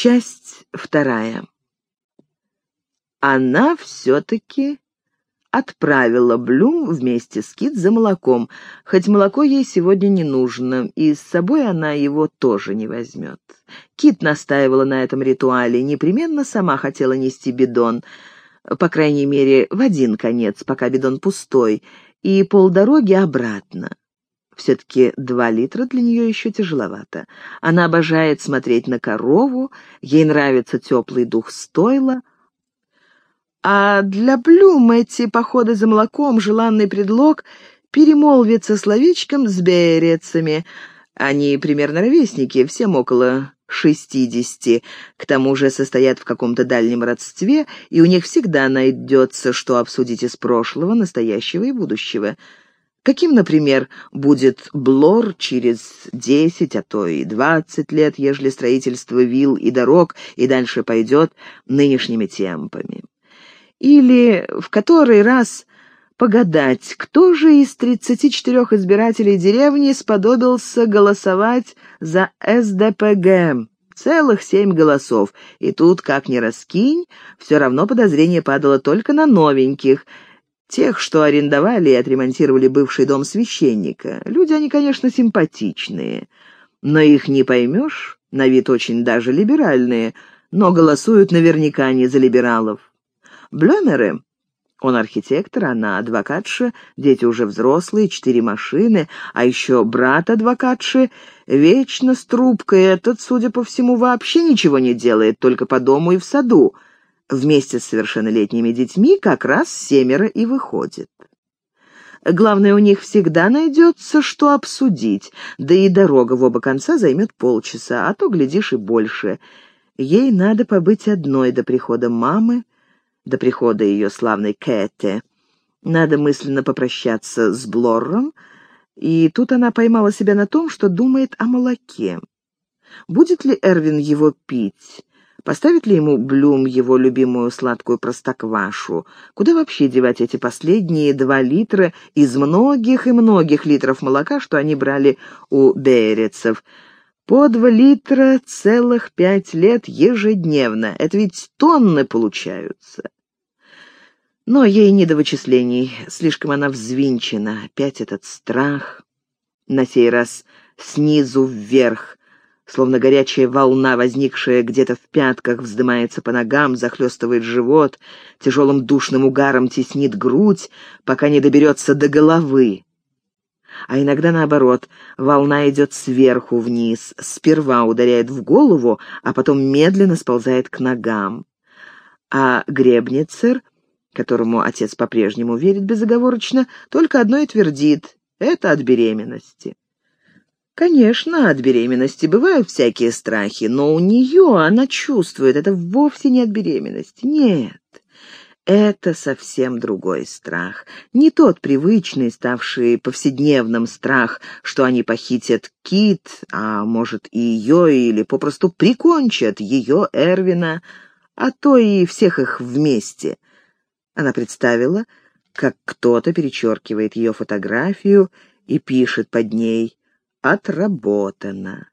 Часть вторая. Она все-таки отправила Блюм вместе с Кит за молоком, хоть молоко ей сегодня не нужно, и с собой она его тоже не возьмет. Кит настаивала на этом ритуале, непременно сама хотела нести бидон, по крайней мере, в один конец, пока бидон пустой, и полдороги обратно. Все-таки два литра для нее еще тяжеловато. Она обожает смотреть на корову, ей нравится теплый дух стойла, а для Блюм эти походы за молоком — желанный предлог перемолвиться словечком с берецами. Они примерно ровесники, всем около шестидесяти, к тому же состоят в каком-то дальнем родстве, и у них всегда найдется, что обсудить из прошлого, настоящего и будущего. Каким, например, будет Блор через десять, а то и двадцать лет, ежели строительство вил и дорог и дальше пойдет нынешними темпами? Или в который раз погадать, кто же из 34 избирателей деревни сподобился голосовать за СДПГ. Целых семь голосов, и тут, как ни раскинь, все равно подозрение падало только на новеньких, тех, что арендовали и отремонтировали бывший дом священника. Люди они, конечно, симпатичные, но их не поймешь, на вид очень даже либеральные, но голосуют наверняка не за либералов. Блёмеры он архитектор, она адвокатша, дети уже взрослые, четыре машины, а еще брат адвокатши, вечно с трубкой. Этот, судя по всему, вообще ничего не делает, только по дому и в саду. Вместе с совершеннолетними детьми как раз семеро и выходит. Главное, у них всегда найдется, что обсудить, да и дорога в оба конца займет полчаса, а то, глядишь, и больше. Ей надо побыть одной до прихода мамы, до прихода ее славной Кэте. Надо мысленно попрощаться с Блорром, и тут она поймала себя на том, что думает о молоке. Будет ли Эрвин его пить? Поставит ли ему Блюм его любимую сладкую простоквашу? Куда вообще девать эти последние два литра из многих и многих литров молока, что они брали у берецев? По два литра целых пять лет ежедневно. Это ведь тонны получаются. Но ей не до вычислений, слишком она взвинчена. Опять этот страх, на сей раз снизу вверх, словно горячая волна, возникшая где-то в пятках, вздымается по ногам, захлестывает живот, тяжелым душным угаром теснит грудь, пока не доберется до головы. А иногда наоборот, волна идет сверху вниз, сперва ударяет в голову, а потом медленно сползает к ногам. А Гребницер — которому отец по-прежнему верит безоговорочно, только одно и твердит — это от беременности. Конечно, от беременности бывают всякие страхи, но у нее она чувствует, это вовсе не от беременности. Нет, это совсем другой страх. Не тот привычный, ставший повседневным страх, что они похитят Кит, а может и ее, или попросту прикончат ее, Эрвина, а то и всех их вместе — она представила, как кто-то перечеркивает ее фотографию и пишет под ней «Отработано».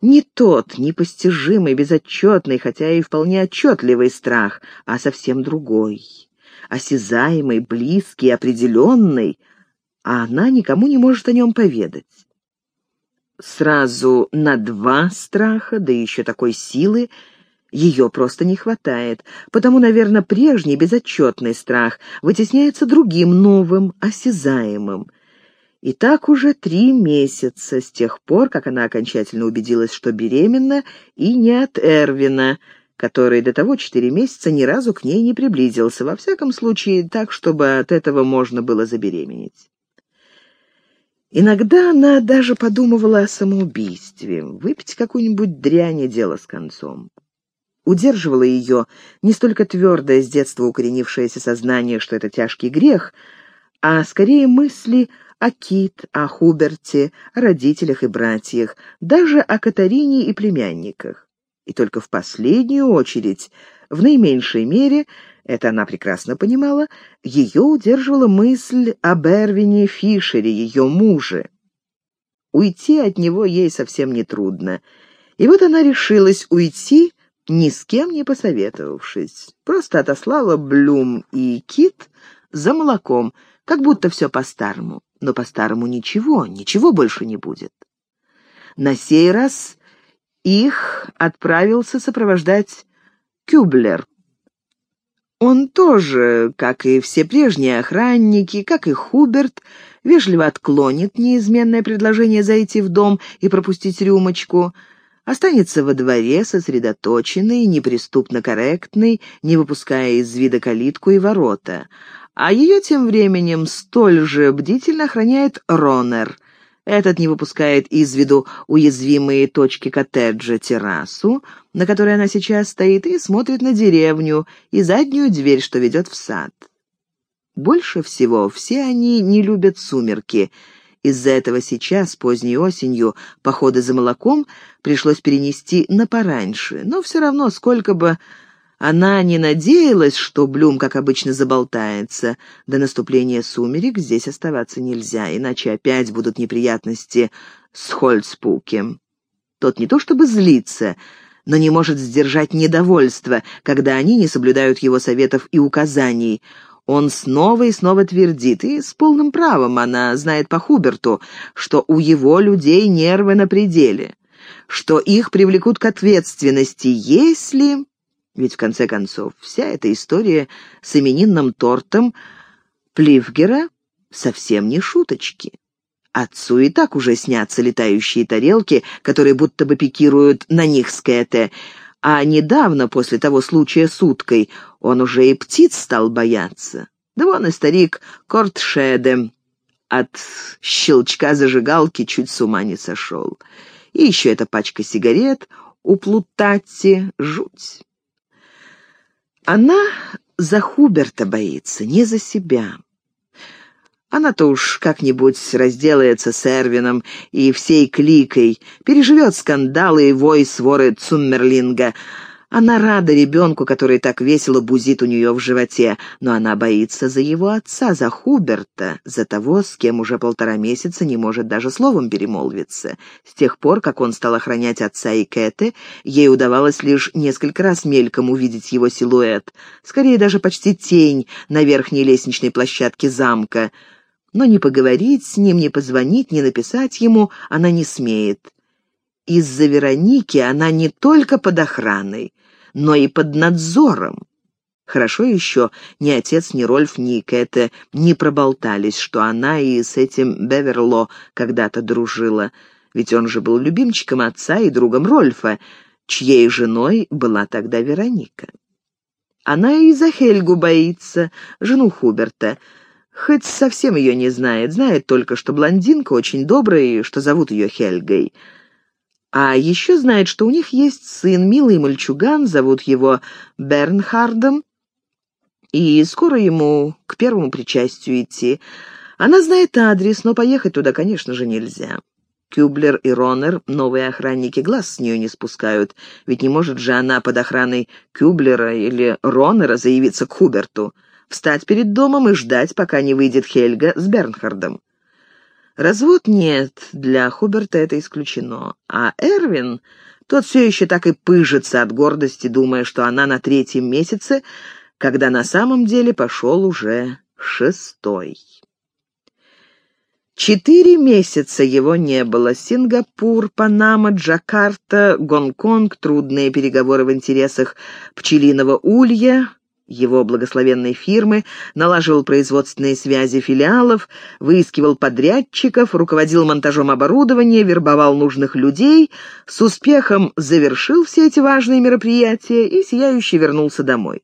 Не тот непостижимый, безотчетный, хотя и вполне отчетливый страх, а совсем другой, осязаемый, близкий, определенный, а она никому не может о нем поведать. Сразу на два страха, да еще такой силы, ее просто не хватает, потому, наверное, прежний безотчетный страх вытесняется другим, новым, осязаемым. И так уже три месяца с тех пор, как она окончательно убедилась, что беременна, и не от Эрвина, который до того четыре месяца ни разу к ней не приблизился, во всяком случае так, чтобы от этого можно было забеременеть. Иногда она даже подумывала о самоубийстве, выпить какую-нибудь дрянь дело с концом. Удерживало ее не столько твердое с детства укоренившееся сознание, что это тяжкий грех, а скорее мысли о Кит, о Хуберте, о родителях и братьях, даже о Катарине и племянниках. И только в последнюю очередь, в наименьшей мере, это она прекрасно понимала, ее удерживала мысль о Бервине Фишере, ее муже. Уйти от него ей совсем не трудно — И вот она решилась уйти, ни с кем не посоветовавшись. Просто отослала Блюм и Кит за молоком, как будто все по-старому. Но по-старому ничего, ничего больше не будет. На сей раз их отправился сопровождать Кюблер. Он тоже, как и все прежние охранники, как и Хуберт, вежливо отклонит неизменное предложение зайти в дом и пропустить рюмочку, останется во дворе сосредоточенный, неприступно корректный, не выпуская из вида калитку и ворота. А ее тем временем столь же бдительно охраняет Ронер — этот не выпускает из виду уязвимые точки коттеджа, террасу, на которой она сейчас стоит, и смотрит на деревню и заднюю дверь, что ведет в сад. Больше всего все они не любят сумерки. Из-за этого сейчас, поздней осенью, походы за молоком пришлось перенести на пораньше, но все равно, сколько бы она не надеялась, что Блюм, как обычно, заболтается. До наступления сумерек здесь оставаться нельзя, иначе опять будут неприятности с Хольцпукем. Тот не то чтобы злится, но не может сдержать недовольство, когда они не соблюдают его советов и указаний. Он снова и снова твердит, и с полным правом она знает по Хуберту, что у его людей нервы на пределе, что их привлекут к ответственности, если... Ведь, в конце концов, вся эта история с именинным тортом Пливгера совсем не шуточки. Отцу и так уже снятся летающие тарелки, которые будто бы пикируют на них с Кэте, а недавно, после того случая с уткой, он уже и птиц стал бояться. Да вон и старик Кортшеде от щелчка зажигалки чуть с ума не сошел. И еще эта пачка сигарет у Плутатти — жуть. Она за Хуберта боится, не за себя. Она-то уж как-нибудь разделается с Эрвином и всей кликой, переживет скандалы и вой своры Цуммерлинга, она рада ребенку, который так весело бузит у нее в животе, но она боится за его отца, за Хуберта, за того, с кем уже полтора месяца не может даже словом перемолвиться. С тех пор, как он стал охранять отца и Кэты, ей удавалось лишь несколько раз мельком увидеть его силуэт, скорее даже почти тень на верхней лестничной площадке замка. Но ни поговорить с ним, ни позвонить, ни написать ему она не смеет. Из-за Вероники она не только под охраной, но и под надзором. Хорошо еще ни отец, ни Рольф, ни Кэте не проболтались, что она и с этим Беверло когда-то дружила, ведь он же был любимчиком отца и другом Рольфа, чьей женой была тогда Вероника. Она и за Хельгу боится, жену Хуберта, хоть совсем ее не знает, знает только, что блондинка очень добрая и что зовут ее Хельгой — а еще знает, что у них есть сын, милый мальчуган, зовут его Бернхардом, и скоро ему к первому причастию идти. Она знает адрес, но поехать туда, конечно же, нельзя. Кюблер и Ронер, новые охранники, глаз с нее не спускают, ведь не может же она под охраной Кюблера или Ронера заявиться к Хуберту, встать перед домом и ждать, пока не выйдет Хельга с Бернхардом. Развод нет, для Хуберта это исключено. А Эрвин, тот все еще так и пыжится от гордости, думая, что она на третьем месяце, когда на самом деле пошел уже шестой. Четыре месяца его не было. Сингапур, Панама, Джакарта, Гонконг, трудные переговоры в интересах пчелиного улья, его благословенной фирмы, налаживал производственные связи филиалов, выискивал подрядчиков, руководил монтажом оборудования, вербовал нужных людей, с успехом завершил все эти важные мероприятия и сияюще вернулся домой.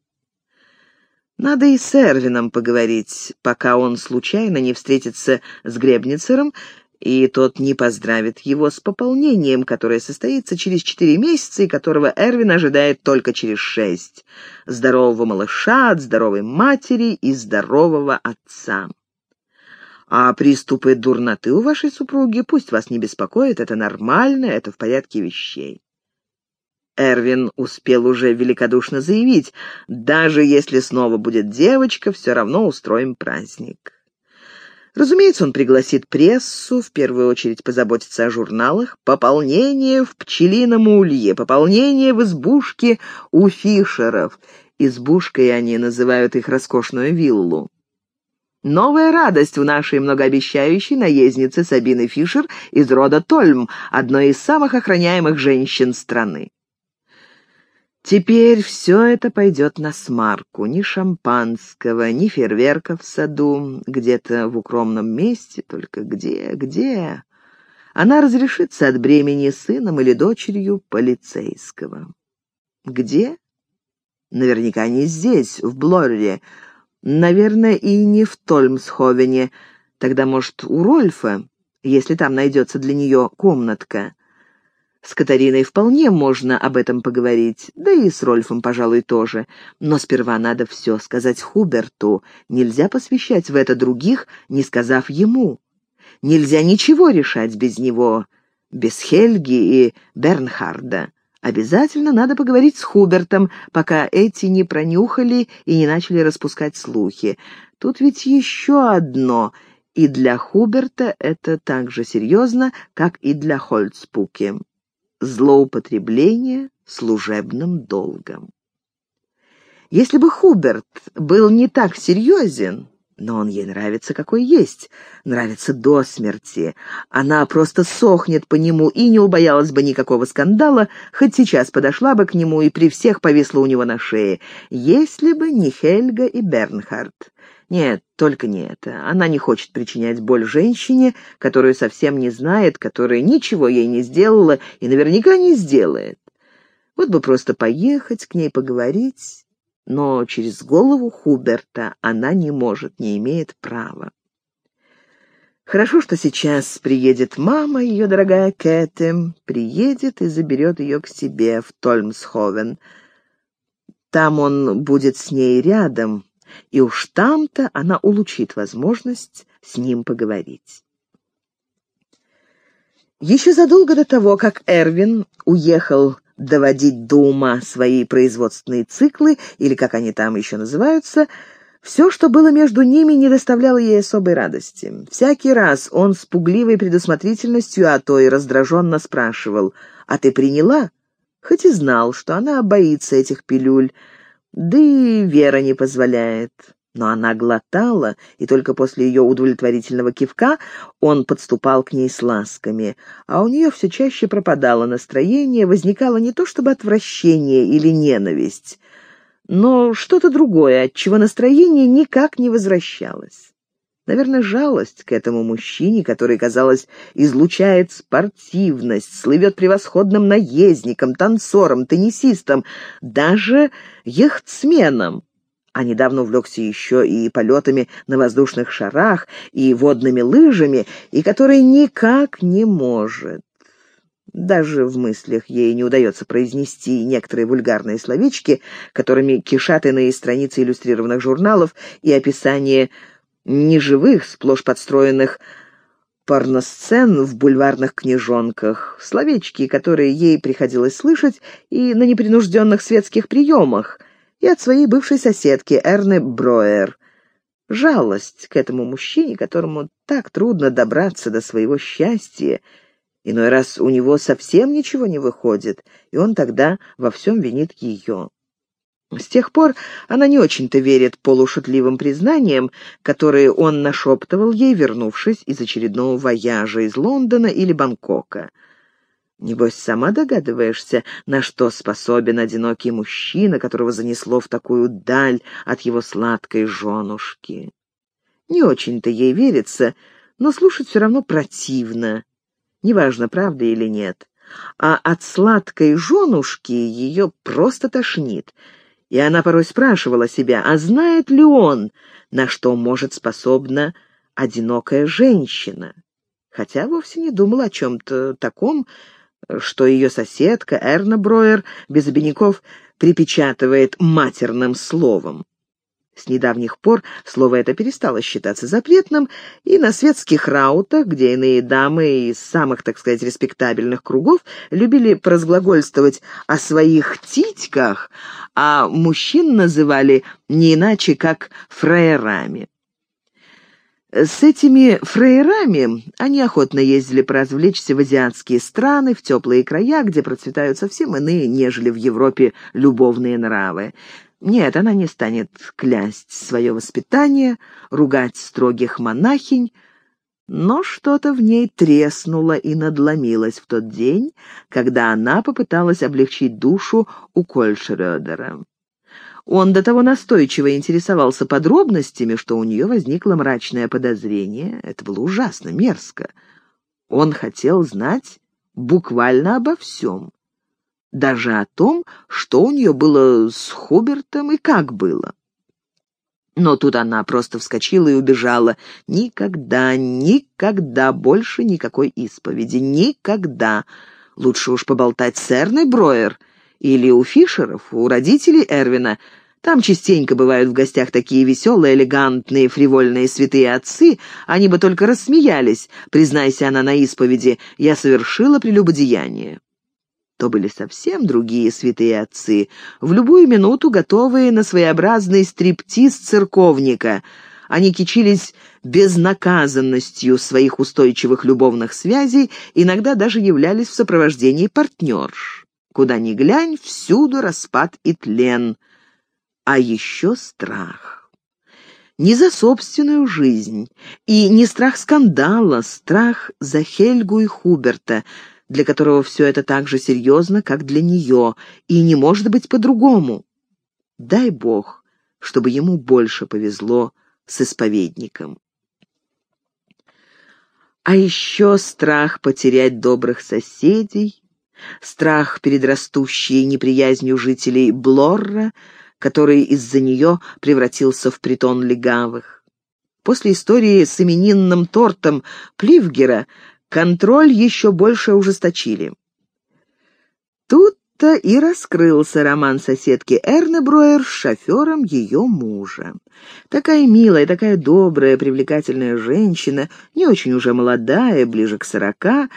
Надо и с Эрвином поговорить, пока он случайно не встретится с Гребницером и тот не поздравит его с пополнением, которое состоится через четыре месяца и которого Эрвин ожидает только через шесть. Здорового малыша от здоровой матери и здорового отца. А приступы дурноты у вашей супруги пусть вас не беспокоит, это нормально, это в порядке вещей. Эрвин успел уже великодушно заявить, даже если снова будет девочка, все равно устроим праздник. Разумеется, он пригласит прессу, в первую очередь позаботиться о журналах, пополнение в пчелином улье, пополнение в избушке у Фишеров. Избушкой они называют их роскошную виллу. Новая радость в нашей многообещающей наезднице Сабины Фишер из рода Тольм, одной из самых охраняемых женщин страны. Теперь все это пойдет на смарку. Ни шампанского, ни фейерверка в саду, где-то в укромном месте, только где, где? Она разрешится от бремени сыном или дочерью полицейского. Где? Наверняка не здесь, в Блорре. Наверное, и не в Тольмсховене. Тогда, может, у Рольфа, если там найдется для нее комнатка. С Катариной вполне можно об этом поговорить, да и с Рольфом, пожалуй, тоже. Но сперва надо все сказать Хуберту. Нельзя посвящать в это других, не сказав ему. Нельзя ничего решать без него, без Хельги и Бернхарда. Обязательно надо поговорить с Хубертом, пока эти не пронюхали и не начали распускать слухи. Тут ведь еще одно, и для Хуберта это так же серьезно, как и для Хольцпуки злоупотребление служебным долгом. Если бы Хуберт был не так серьезен, но он ей нравится какой есть, нравится до смерти. Она просто сохнет по нему и не убоялась бы никакого скандала, хоть сейчас подошла бы к нему и при всех повисла у него на шее, если бы не Хельга и Бернхард. Нет, только не это. Она не хочет причинять боль женщине, которую совсем не знает, которая ничего ей не сделала и наверняка не сделает. Вот бы просто поехать к ней поговорить, но через голову Хуберта она не может, не имеет права. Хорошо, что сейчас приедет мама, ее дорогая Кэти, приедет и заберет ее к себе в Тольмсховен. Там он будет с ней рядом, и уж там-то она улучит возможность с ним поговорить. Еще задолго до того, как Эрвин уехал доводить до ума свои производственные циклы, или как они там еще называются, все, что было между ними, не доставляло ей особой радости. Всякий раз он с пугливой предусмотрительностью, а то и раздраженно спрашивал, «А ты приняла?» Хоть и знал, что она боится этих пилюль, да и Вера не позволяет. Но она глотала, и только после ее удовлетворительного кивка он подступал к ней с ласками. А у нее все чаще пропадало настроение, возникало не то чтобы отвращение или ненависть, но что-то другое, от чего настроение никак не возвращалось. Наверное, жалость к этому мужчине, который, казалось, излучает спортивность, слывет превосходным наездником, танцором, теннисистом, даже яхтсменом. А недавно увлекся еще и полетами на воздушных шарах, и водными лыжами, и который никак не может. Даже в мыслях ей не удается произнести некоторые вульгарные словечки, которыми кишат иные страницы иллюстрированных журналов и описание неживых, сплошь подстроенных порносцен в бульварных книжонках, словечки, которые ей приходилось слышать и на непринужденных светских приемах, и от своей бывшей соседки Эрны Броер. Жалость к этому мужчине, которому так трудно добраться до своего счастья, Иной раз у него совсем ничего не выходит, и он тогда во всем винит ее. С тех пор она не очень-то верит полушутливым признаниям, которые он нашептывал ей, вернувшись из очередного вояжа из Лондона или Бангкока. Небось, сама догадываешься, на что способен одинокий мужчина, которого занесло в такую даль от его сладкой женушки. Не очень-то ей верится, но слушать все равно противно. Неважно, правда или нет. А от сладкой женушки ее просто тошнит — и она порой спрашивала себя, а знает ли он, на что может способна одинокая женщина, хотя вовсе не думала о чем-то таком, что ее соседка Эрна Броер без обиняков припечатывает матерным словом. С недавних пор слово это перестало считаться запретным, и на светских раутах, где иные дамы из самых, так сказать, респектабельных кругов любили поразглагольствовать о своих титьках, а мужчин называли не иначе, как фраерами. С этими фрейрами они охотно ездили поразвлечься в азиатские страны, в теплые края, где процветают совсем иные, нежели в Европе, любовные нравы. Нет, она не станет клясть свое воспитание, ругать строгих монахинь, но что-то в ней треснуло и надломилось в тот день, когда она попыталась облегчить душу у Кольшрёдера. Он до того настойчиво интересовался подробностями, что у нее возникло мрачное подозрение. Это было ужасно мерзко. Он хотел знать буквально обо всем. Даже о том, что у нее было с Хубертом и как было. Но тут она просто вскочила и убежала. Никогда, никогда больше никакой исповеди. Никогда. Лучше уж поболтать с Эрной Броер или у Фишеров, у родителей Эрвина. Там частенько бывают в гостях такие веселые, элегантные, фривольные святые отцы. Они бы только рассмеялись, признайся она на исповеди, я совершила прелюбодеяние. То были совсем другие святые отцы, в любую минуту готовые на своеобразный стриптиз церковника. Они кичились безнаказанностью своих устойчивых любовных связей, иногда даже являлись в сопровождении партнерш. Куда ни глянь, всюду распад и тлен. А еще страх. Не за собственную жизнь и не страх скандала, страх за Хельгу и Хуберта, для которого все это так же серьезно, как для нее, и не может быть по-другому. Дай Бог, чтобы ему больше повезло с исповедником. А еще страх потерять добрых соседей, страх перед растущей неприязнью жителей Блорра, который из-за нее превратился в притон легавых. После истории с именинным тортом Пливгера контроль еще больше ужесточили. Тут-то и раскрылся роман соседки Эрнеброер с шофером ее мужа. Такая милая, такая добрая, привлекательная женщина, не очень уже молодая, ближе к сорока,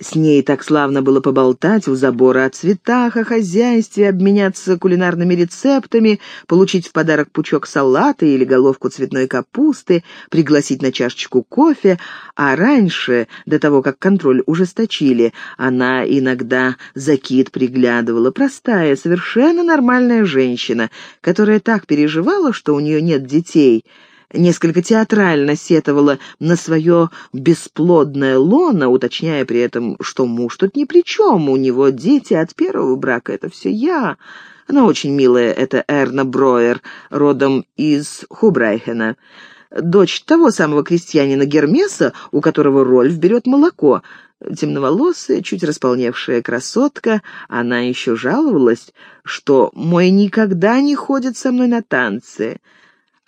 с ней так славно было поболтать у забора о цветах, о хозяйстве, обменяться кулинарными рецептами, получить в подарок пучок салата или головку цветной капусты, пригласить на чашечку кофе, а раньше, до того, как контроль ужесточили, она иногда за кит приглядывала, простая, совершенно нормальная женщина, которая так переживала, что у нее нет детей — несколько театрально сетовала на свое бесплодное лоно, уточняя при этом, что муж тут ни при чем, у него дети от первого брака, это все я. Она очень милая, это Эрна Броер, родом из Хубрайхена. Дочь того самого крестьянина Гермеса, у которого Рольф берет молоко. Темноволосая, чуть располневшая красотка, она еще жаловалась, что «мой никогда не ходит со мной на танцы».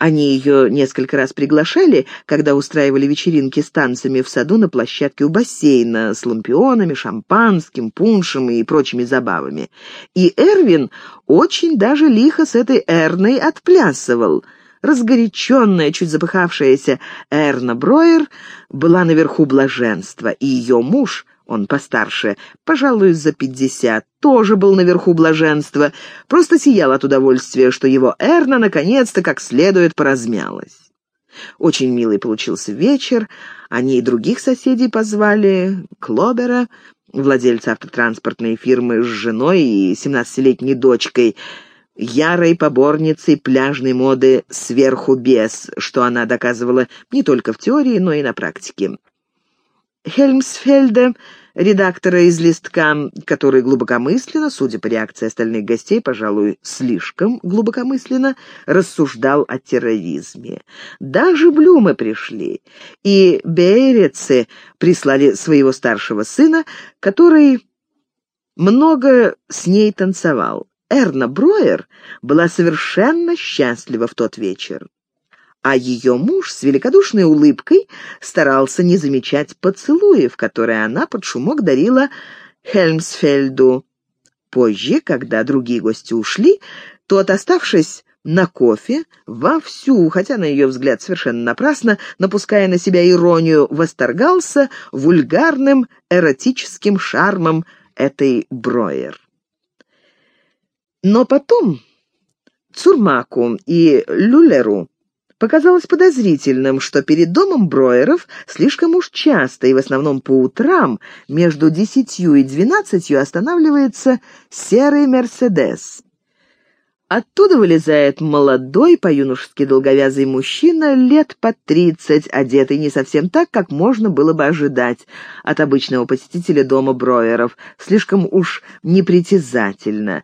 Они ее несколько раз приглашали, когда устраивали вечеринки с танцами в саду на площадке у бассейна с лампионами, шампанским, пуншем и прочими забавами. И Эрвин очень даже лихо с этой Эрной отплясывал. Разгоряченная, чуть запыхавшаяся Эрна Броер была наверху блаженства, и ее муж — он постарше, пожалуй, за пятьдесят, тоже был наверху блаженства, просто сиял от удовольствия, что его Эрна наконец-то как следует поразмялась. Очень милый получился вечер, они и других соседей позвали, Клобера, владельца автотранспортной фирмы с женой и семнадцатилетней дочкой, ярой поборницей пляжной моды сверху без, что она доказывала не только в теории, но и на практике. Хельмсфельда, редактора из «Листка», который глубокомысленно, судя по реакции остальных гостей, пожалуй, слишком глубокомысленно, рассуждал о терроризме. Даже Блюмы пришли, и Берецы прислали своего старшего сына, который много с ней танцевал. Эрна Броер была совершенно счастлива в тот вечер а ее муж с великодушной улыбкой старался не замечать поцелуев, которые она под шумок дарила Хельмсфельду. Позже, когда другие гости ушли, тот, оставшись на кофе, вовсю, хотя на ее взгляд совершенно напрасно, напуская на себя иронию, восторгался вульгарным эротическим шармом этой Броер. Но потом Цурмаку и Люлеру показалось подозрительным, что перед домом Броеров слишком уж часто и в основном по утрам между десятью и двенадцатью останавливается серый «Мерседес». Оттуда вылезает молодой, по-юношески долговязый мужчина, лет под тридцать, одетый не совсем так, как можно было бы ожидать от обычного посетителя дома Броеров, слишком уж непритязательно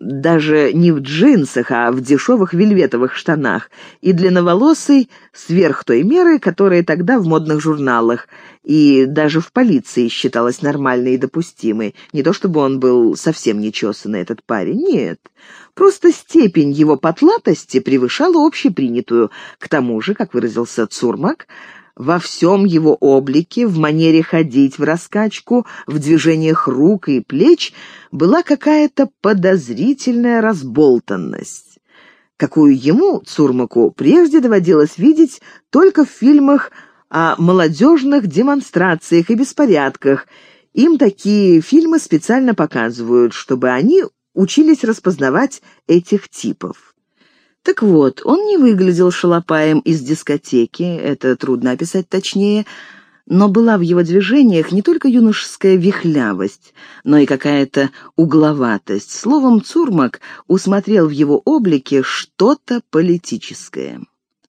даже не в джинсах, а в дешевых вельветовых штанах, и длинноволосый сверх той меры, которая тогда в модных журналах и даже в полиции считалась нормальной и допустимой. Не то чтобы он был совсем нечесанный, этот парень, нет. Просто степень его потлатости превышала общепринятую. К тому же, как выразился Цурмак, во всем его облике, в манере ходить в раскачку, в движениях рук и плеч была какая-то подозрительная разболтанность, какую ему, Цурмаку, прежде доводилось видеть только в фильмах о молодежных демонстрациях и беспорядках. Им такие фильмы специально показывают, чтобы они учились распознавать этих типов. Так вот, он не выглядел шалопаем из дискотеки, это трудно описать точнее, но была в его движениях не только юношеская вихлявость, но и какая-то угловатость. Словом, Цурмак усмотрел в его облике что-то политическое.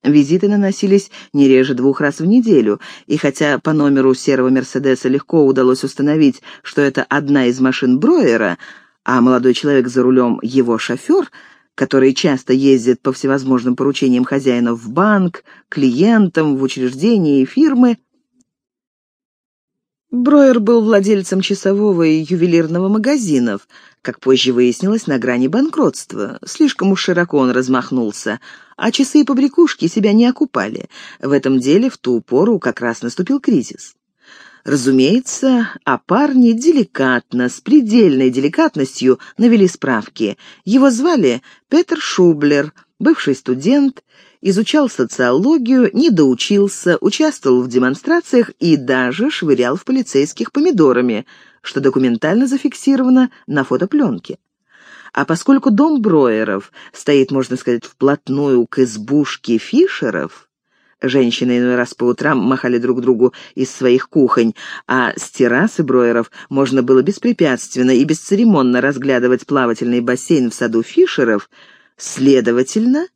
Визиты наносились не реже двух раз в неделю, и хотя по номеру серого «Мерседеса» легко удалось установить, что это одна из машин Броера, а молодой человек за рулем его шофер — который часто ездит по всевозможным поручениям хозяина в банк, клиентам, в учреждения и фирмы. Броер был владельцем часового и ювелирного магазинов, как позже выяснилось, на грани банкротства. Слишком уж широко он размахнулся, а часы и побрякушки себя не окупали. В этом деле в ту пору как раз наступил кризис. Разумеется, а парни деликатно, с предельной деликатностью навели справки. Его звали Петр Шублер, бывший студент, изучал социологию, не доучился, участвовал в демонстрациях и даже швырял в полицейских помидорами, что документально зафиксировано на фотопленке. А поскольку дом Броеров стоит, можно сказать, вплотную к избушке Фишеров, Женщины иной раз по утрам махали друг другу из своих кухонь, а с террасы Броеров можно было беспрепятственно и бесцеремонно разглядывать плавательный бассейн в саду Фишеров. Следовательно,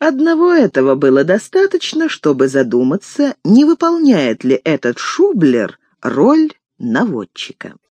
одного этого было достаточно, чтобы задуматься, не выполняет ли этот Шублер роль наводчика.